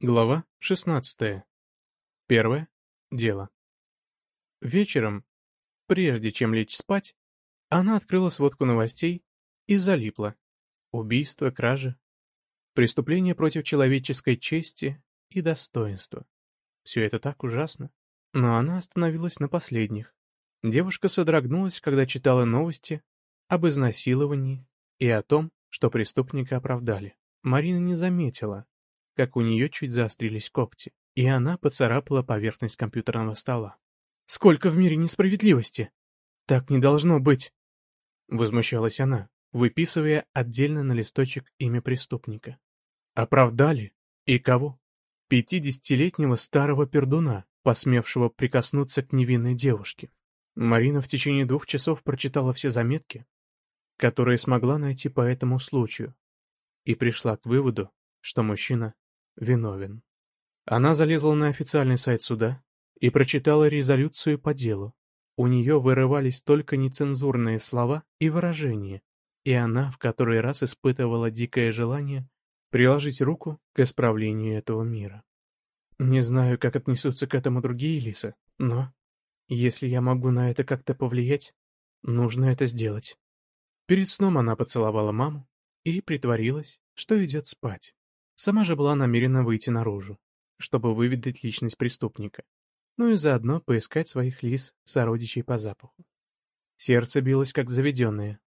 Глава 16. Первое. Дело. Вечером, прежде чем лечь спать, она открыла сводку новостей и залипла. Убийство, кражи, преступление против человеческой чести и достоинства. Все это так ужасно. Но она остановилась на последних. Девушка содрогнулась, когда читала новости об изнасиловании и о том, что преступника оправдали. Марина не заметила, как у нее чуть заострились когти, и она поцарапала поверхность компьютерного стола. «Сколько в мире несправедливости! Так не должно быть!» Возмущалась она, выписывая отдельно на листочек имя преступника. Оправдали? И кого? Пятидесятилетнего старого пердуна, посмевшего прикоснуться к невинной девушке. Марина в течение двух часов прочитала все заметки, которые смогла найти по этому случаю, и пришла к выводу, что мужчина виновен. Она залезла на официальный сайт суда и прочитала резолюцию по делу. У нее вырывались только нецензурные слова и выражения, и она в который раз испытывала дикое желание приложить руку к исправлению этого мира. Не знаю, как отнесутся к этому другие лисы, но если я могу на это как-то повлиять, нужно это сделать. Перед сном она поцеловала маму и притворилась, что идет спать. Сама же была намерена выйти наружу, чтобы выведать личность преступника, ну и заодно поискать своих лис, сородичей по запаху. Сердце билось как заведенное,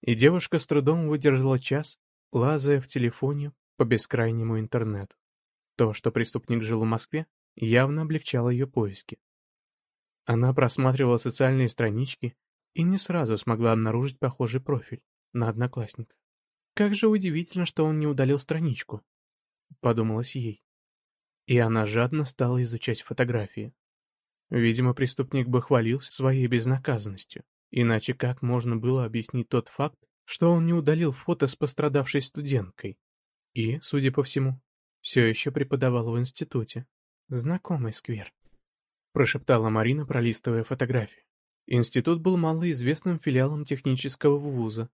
и девушка с трудом выдержала час, лазая в телефоне по бескрайнему интернету. То, что преступник жил в Москве, явно облегчало ее поиски. Она просматривала социальные странички и не сразу смогла обнаружить похожий профиль на одноклассника. Как же удивительно, что он не удалил страничку. — подумалось ей. И она жадно стала изучать фотографии. Видимо, преступник бы хвалился своей безнаказанностью. Иначе как можно было объяснить тот факт, что он не удалил фото с пострадавшей студенткой? И, судя по всему, все еще преподавал в институте. Знакомый сквер. Прошептала Марина, пролистывая фотографии. Институт был малоизвестным филиалом технического вуза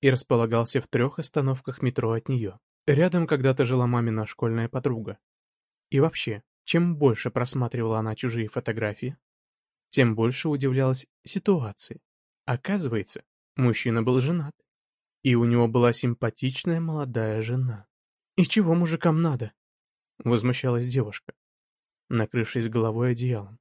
и располагался в трех остановках метро от нее. Рядом когда-то жила мамина школьная подруга. И вообще, чем больше просматривала она чужие фотографии, тем больше удивлялась ситуации. Оказывается, мужчина был женат, и у него была симпатичная молодая жена. «И чего мужикам надо?» — возмущалась девушка, накрывшись головой одеялом.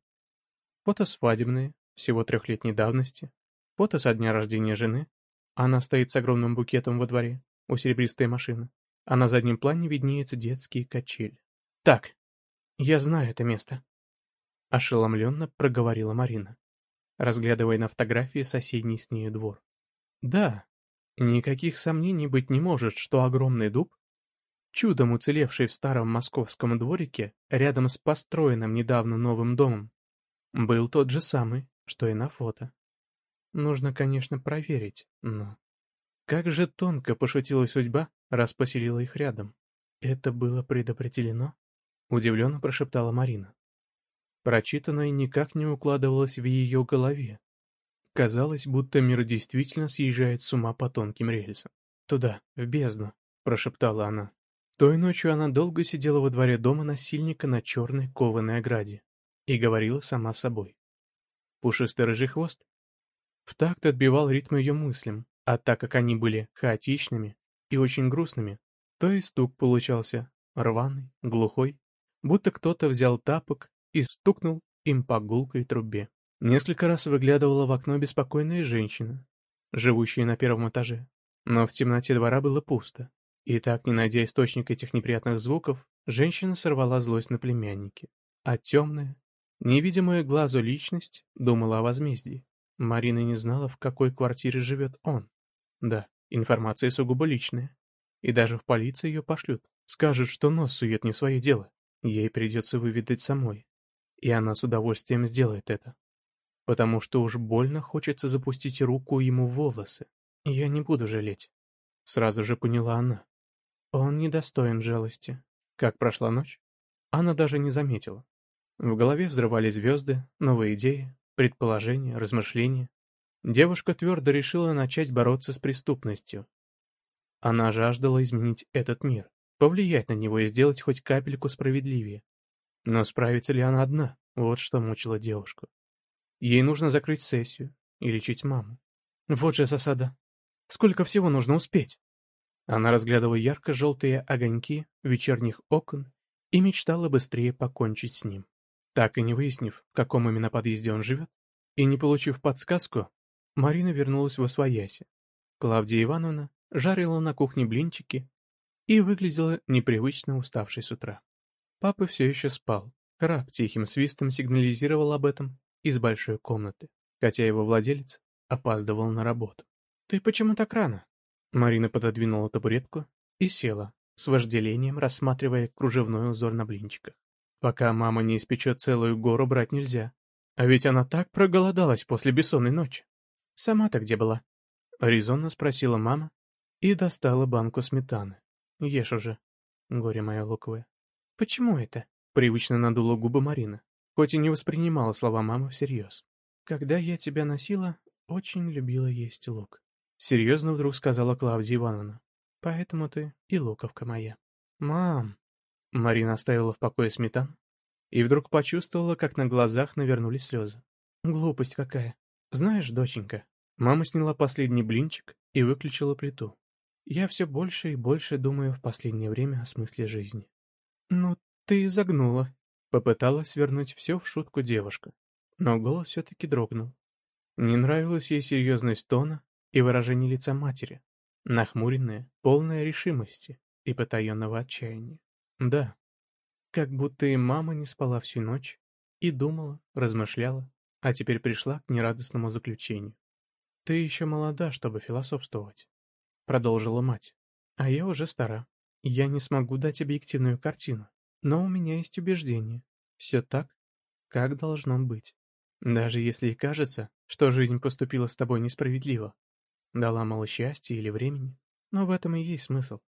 Фото свадебные, всего трехлетней давности, фото со дня рождения жены. Она стоит с огромным букетом во дворе, у серебристой машины а на заднем плане виднеются детские качели. «Так, я знаю это место», — ошеломленно проговорила Марина, разглядывая на фотографии соседний с ней двор. «Да, никаких сомнений быть не может, что огромный дуб, чудом уцелевший в старом московском дворике рядом с построенным недавно новым домом, был тот же самый, что и на фото. Нужно, конечно, проверить, но... Как же тонко пошутила судьба, раз поселила их рядом. Это было предопределено? Удивленно прошептала Марина. Прочитанное никак не укладывалось в ее голове. Казалось, будто мир действительно съезжает с ума по тонким рельсам. «Туда, в бездну», — прошептала она. Той ночью она долго сидела во дворе дома насильника на черной кованой ограде и говорила сама собой. Пушистый рыжий хвост в такт отбивал ритм ее мыслям, а так как они были хаотичными, и очень грустными, то и стук получался рваный, глухой, будто кто-то взял тапок и стукнул им по гулкой трубе. Несколько раз выглядывала в окно беспокойная женщина, живущая на первом этаже, но в темноте двора было пусто. И так, не найдя источник этих неприятных звуков, женщина сорвала злость на племяннике. А темная, невидимая глазу личность думала о возмездии. Марина не знала, в какой квартире живет он. Да, Информация сугубо личная. И даже в полицию ее пошлют. Скажут, что нос сует не свое дело. Ей придется выведать самой. И она с удовольствием сделает это. Потому что уж больно хочется запустить руку ему в волосы. Я не буду жалеть. Сразу же поняла она. Он недостоин жалости. Как прошла ночь? Она даже не заметила. В голове взрывались звезды, новые идеи, предположения, размышления. Девушка твердо решила начать бороться с преступностью. Она жаждала изменить этот мир, повлиять на него и сделать хоть капельку справедливее. Но справится ли она одна? Вот что мучило девушку. Ей нужно закрыть сессию и лечить маму. Вот же засада. Сколько всего нужно успеть? Она разглядывала ярко-желтые огоньки вечерних окон и мечтала быстрее покончить с ним. Так и не выяснив, в каком именно подъезде он живет, и не получив подсказку, Марина вернулась во свояси. Клавдия Ивановна жарила на кухне блинчики и выглядела непривычно уставшей с утра. Папа все еще спал. Краб тихим свистом сигнализировал об этом из большой комнаты, хотя его владелец опаздывал на работу. «Ты почему так рано?» Марина пододвинула табуретку и села, с вожделением рассматривая кружевной узор на блинчиках. Пока мама не испечет целую гору, брать нельзя. А ведь она так проголодалась после бессонной ночи. «Сама-то где была?» — резонно спросила мама и достала банку сметаны. «Ешь уже, горе мое луковое». «Почему это?» — привычно надула губы Марина, хоть и не воспринимала слова мамы всерьез. «Когда я тебя носила, очень любила есть лук», — серьезно вдруг сказала Клавдия Ивановна. «Поэтому ты и луковка моя». «Мам!» Марина оставила в покое сметан и вдруг почувствовала, как на глазах навернулись слезы. «Глупость какая! Знаешь, доченька, мама сняла последний блинчик и выключила плиту. Я все больше и больше думаю в последнее время о смысле жизни. Ну, ты загнула. Попыталась вернуть все в шутку девушка, но голос все-таки дрогнул. Не нравилась ей серьезность тона и выражение лица матери, нахмуренная, полная решимости и потаенного отчаяния. Да, как будто и мама не спала всю ночь и думала, размышляла, а теперь пришла к нерадостному заключению. «Ты еще молода, чтобы философствовать», — продолжила мать. «А я уже стара. Я не смогу дать объективную картину, но у меня есть убеждение. Все так, как должно быть. Даже если и кажется, что жизнь поступила с тобой несправедливо, дала мало счастья или времени, но в этом и есть смысл.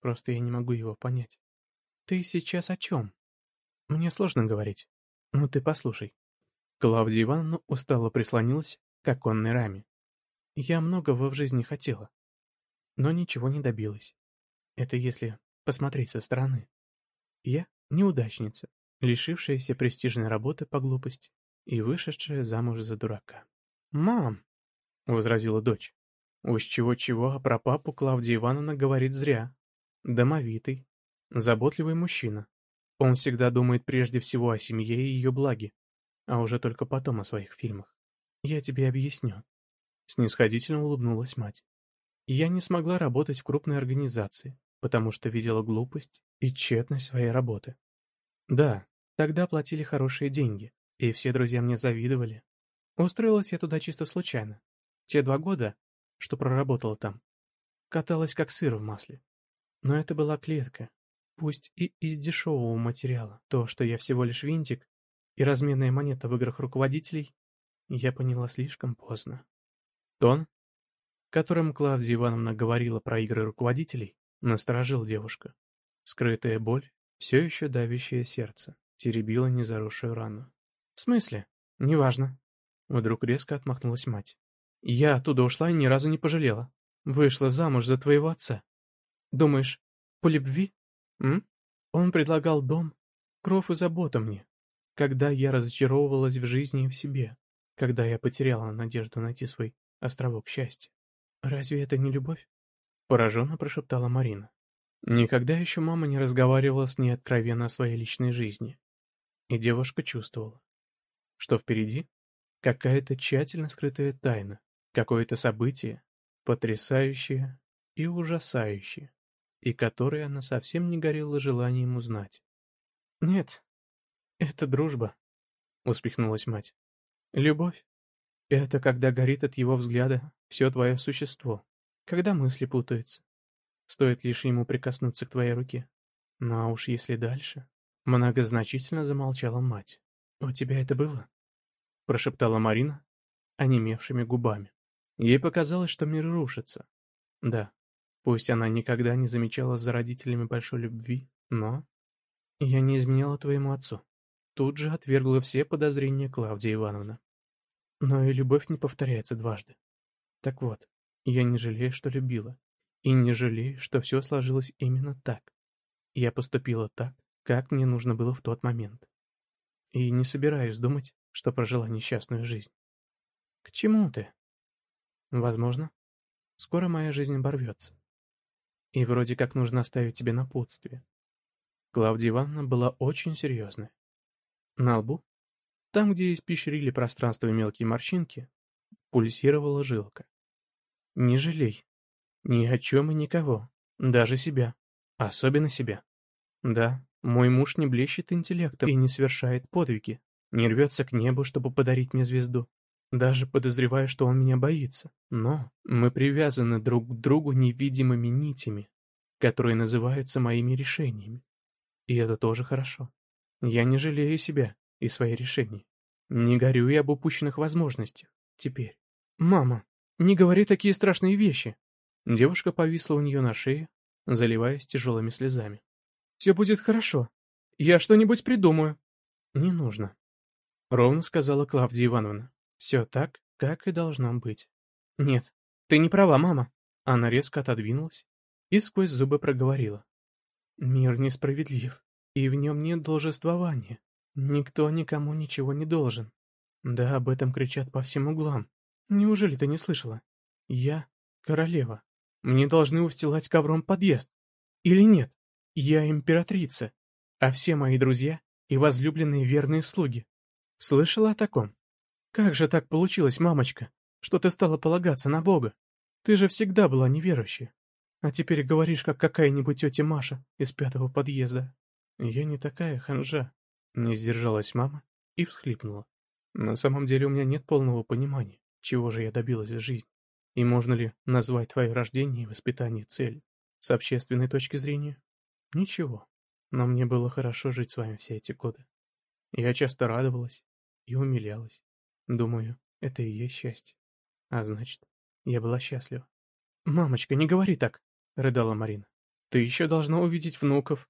Просто я не могу его понять. Ты сейчас о чем? Мне сложно говорить. Ну ты послушай. Клавдия Ивановна устало прислонилась к оконной раме. Я многого в жизни хотела, но ничего не добилась. Это если посмотреть со стороны. Я неудачница, лишившаяся престижной работы по глупости и вышедшая замуж за дурака. «Мам!» — возразила дочь. Уж чего-чего, а про папу Клавдия Ивановна говорит зря. Домовитый, заботливый мужчина. Он всегда думает прежде всего о семье и ее благе а уже только потом о своих фильмах. Я тебе объясню. Снисходительно улыбнулась мать. Я не смогла работать в крупной организации, потому что видела глупость и тщетность своей работы. Да, тогда платили хорошие деньги, и все друзья мне завидовали. Устроилась я туда чисто случайно. Те два года, что проработала там, каталась как сыр в масле. Но это была клетка, пусть и из дешевого материала. То, что я всего лишь винтик, и разменная монета в играх руководителей, я поняла слишком поздно. Тон, которым Клавдия Ивановна говорила про игры руководителей, насторожил девушка. Скрытая боль, все еще давящее сердце, теребила незаросшую рану. «В смысле? Неважно». Вдруг резко отмахнулась мать. «Я оттуда ушла и ни разу не пожалела. Вышла замуж за твоего отца. Думаешь, по любви? М? Он предлагал дом, кров и забота мне когда я разочаровывалась в жизни и в себе, когда я потеряла надежду найти свой островок счастья. Разве это не любовь? Пораженно прошептала Марина. Никогда еще мама не разговаривала с ней откровенно о своей личной жизни. И девушка чувствовала, что впереди какая-то тщательно скрытая тайна, какое-то событие, потрясающее и ужасающее, и которое она совсем не горела желанием узнать. Нет, «Это дружба», — успехнулась мать. «Любовь — это когда горит от его взгляда все твое существо, когда мысли путаются. Стоит лишь ему прикоснуться к твоей руке. Ну а уж если дальше...» Многозначительно замолчала мать. «У тебя это было?» — прошептала Марина, онемевшими губами. Ей показалось, что мир рушится. Да, пусть она никогда не замечала за родителями большой любви, но... Я не изменяла твоему отцу. Тут же отвергла все подозрения Клавдия Ивановна. Но и любовь не повторяется дважды. Так вот, я не жалею, что любила. И не жалею, что все сложилось именно так. Я поступила так, как мне нужно было в тот момент. И не собираюсь думать, что прожила несчастную жизнь. К чему ты? Возможно, скоро моя жизнь оборвется. И вроде как нужно оставить тебе напутствие. Клавдия Ивановна была очень серьезная. На лбу, там, где испещрили пространство мелкие морщинки, пульсировала жилка. Не жалей. Ни о чем и никого. Даже себя. Особенно себя. Да, мой муж не блещет интеллектом и не совершает подвиги. Не рвется к небу, чтобы подарить мне звезду. Даже подозреваю, что он меня боится. Но мы привязаны друг к другу невидимыми нитями, которые называются моими решениями. И это тоже хорошо. Я не жалею себя и свои решения. Не горюю об упущенных возможностях. Теперь. Мама, не говори такие страшные вещи. Девушка повисла у нее на шее, заливаясь тяжелыми слезами. Все будет хорошо. Я что-нибудь придумаю. Не нужно. Ровно сказала Клавдия Ивановна. Все так, как и должно быть. Нет, ты не права, мама. Она резко отодвинулась и сквозь зубы проговорила. Мир несправедлив, и в нем нет должествования. Никто никому ничего не должен. Да, об этом кричат по всем углам. Неужели ты не слышала? Я королева. Мне должны устилать ковром подъезд. Или нет? Я императрица, а все мои друзья и возлюбленные верные слуги. Слышала о таком? Как же так получилось, мамочка, что ты стала полагаться на Бога? Ты же всегда была неверующей. А теперь говоришь, как какая-нибудь тетя Маша из пятого подъезда. Я не такая ханжа. Не сдержалась мама и всхлипнула. На самом деле у меня нет полного понимания, чего же я добилась в жизни. И можно ли назвать твое рождение и воспитание целью? С общественной точки зрения? Ничего. Но мне было хорошо жить с вами все эти годы. Я часто радовалась и умилялась. Думаю, это и есть счастье. А значит, я была счастлива. «Мамочка, не говори так!» — рыдала Марина. «Ты еще должна увидеть внуков,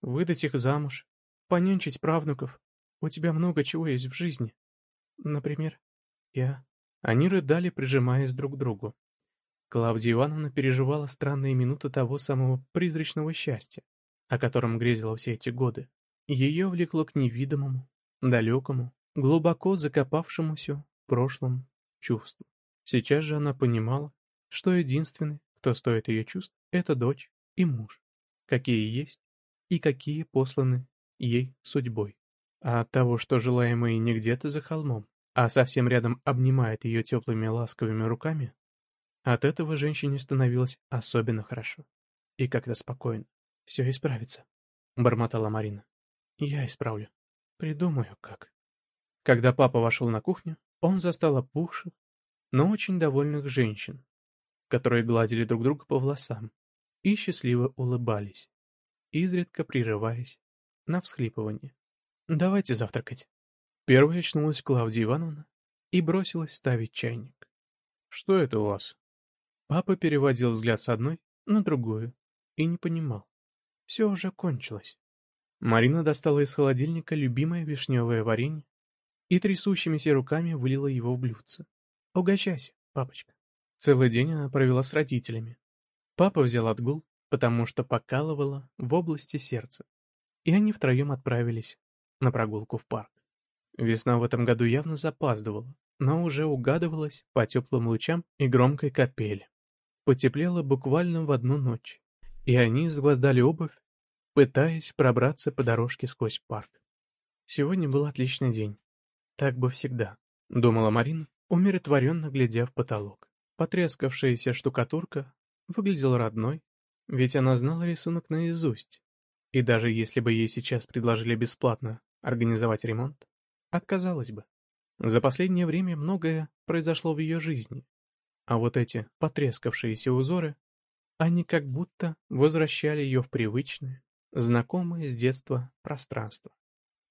выдать их замуж, понянчить правнуков. У тебя много чего есть в жизни. Например, я...» Они рыдали, прижимаясь друг к другу. Клавдия Ивановна переживала странные минуты того самого призрачного счастья, о котором грезила все эти годы. Ее влекло к невидимому, далекому, глубоко закопавшемуся в прошлом чувству. Сейчас же она понимала, что единственный, кто стоит ее чувств, это дочь и муж, какие есть и какие посланы ей судьбой. А от того, что желаемое не где-то за холмом, а совсем рядом обнимает ее теплыми ласковыми руками, от этого женщине становилось особенно хорошо. И как-то спокойно. «Все исправится», — бормотала Марина. «Я исправлю. Придумаю, как». Когда папа вошел на кухню, он застал опухших, но очень довольных женщин, которые гладили друг друга по волосам и счастливо улыбались, изредка прерываясь на всхлипывание. «Давайте завтракать». Первой очнулась Клавдия Ивановна и бросилась ставить чайник. «Что это у вас?» Папа переводил взгляд с одной на другую и не понимал. Все уже кончилось. Марина достала из холодильника любимое вишневое варенье и трясущимися руками вылила его в блюдце. «Угощайся, папочка». Целый день она провела с родителями. Папа взял отгул, потому что покалывало в области сердца, и они втроем отправились на прогулку в парк. Весна в этом году явно запаздывала, но уже угадывалась по теплым лучам и громкой капели. Потеплело буквально в одну ночь, и они сгвоздали обувь, пытаясь пробраться по дорожке сквозь парк. Сегодня был отличный день. Так бы всегда, думала Марина, умиротворенно глядя в потолок. Потрескавшаяся штукатурка выглядела родной, ведь она знала рисунок наизусть. И даже если бы ей сейчас предложили бесплатно организовать ремонт, отказалась бы. За последнее время многое произошло в ее жизни, а вот эти потрескавшиеся узоры, они как будто возвращали ее в привычное, знакомое с детства пространство.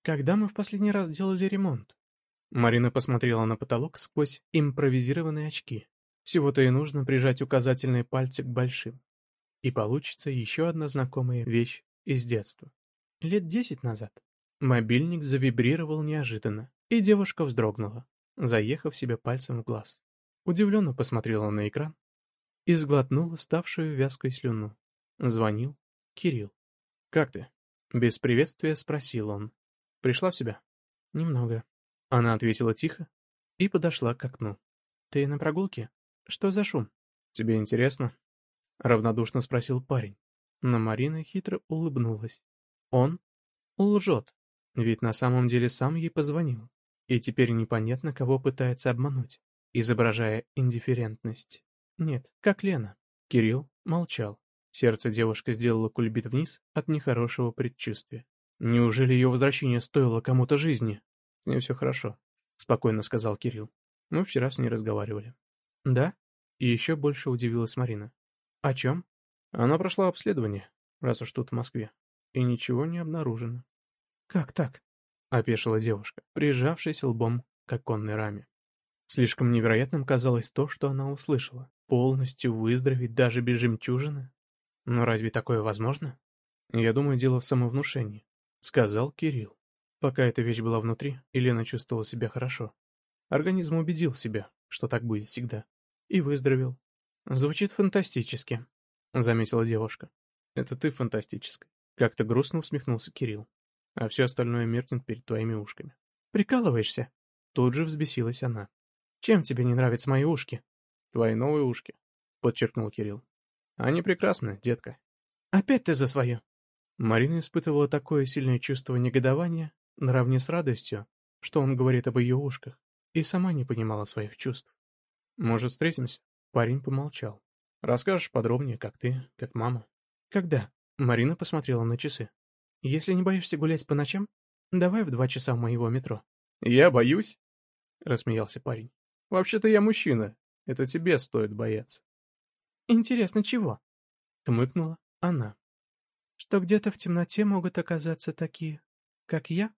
Когда мы в последний раз делали ремонт? Марина посмотрела на потолок сквозь импровизированные очки. Всего-то и нужно прижать указательные пальцы к большим. И получится еще одна знакомая вещь из детства. Лет десять назад. Мобильник завибрировал неожиданно, и девушка вздрогнула, заехав себе пальцем в глаз. Удивленно посмотрела на экран и сглотнула ставшую вязкой слюну. Звонил Кирилл. «Как ты?» Без приветствия спросил он. «Пришла в себя?» «Немного». Она ответила тихо и подошла к окну. «Ты на прогулке? Что за шум?» «Тебе интересно?» Равнодушно спросил парень. Но Марина хитро улыбнулась. Он лжет, ведь на самом деле сам ей позвонил. И теперь непонятно, кого пытается обмануть, изображая индифферентность. Нет, как Лена. Кирилл молчал. Сердце девушки сделало кульбит вниз от нехорошего предчувствия. Неужели ее возвращение стоило кому-то жизни? С ней все хорошо, спокойно сказал Кирилл. Мы вчера с ней разговаривали. Да? И еще больше удивилась Марина. О чем? Она прошла обследование, раз уж тут в Москве, и ничего не обнаружено. Как так? Опешила девушка, прижавшись лбом к оконной раме. Слишком невероятным казалось то, что она услышала. Полностью выздороветь даже без жемчужины? Но разве такое возможно? Я думаю, дело в самовнушении, сказал Кирилл. Пока эта вещь была внутри, Елена чувствовала себя хорошо. Организм убедил себя, что так будет всегда. И выздоровел. Звучит фантастически, заметила девушка. Это ты фантастическая. Как-то грустно усмехнулся Кирилл. А все остальное меркнет перед твоими ушками. Прикалываешься? Тут же взбесилась она. Чем тебе не нравятся мои ушки? Твои новые ушки, подчеркнул Кирилл. Они прекрасны, детка. Опять ты за свое. Марина испытывала такое сильное чувство негодования, наравне с радостью, что он говорит об ее ушках, и сама не понимала своих чувств. «Может, встретимся?» Парень помолчал. «Расскажешь подробнее, как ты, как мама?» «Когда?» Марина посмотрела на часы. «Если не боишься гулять по ночам, давай в два часа моего метро». «Я боюсь?» — рассмеялся парень. «Вообще-то я мужчина. Это тебе стоит бояться». «Интересно, чего?» — хмыкнула она. «Что где-то в темноте могут оказаться такие, как я?»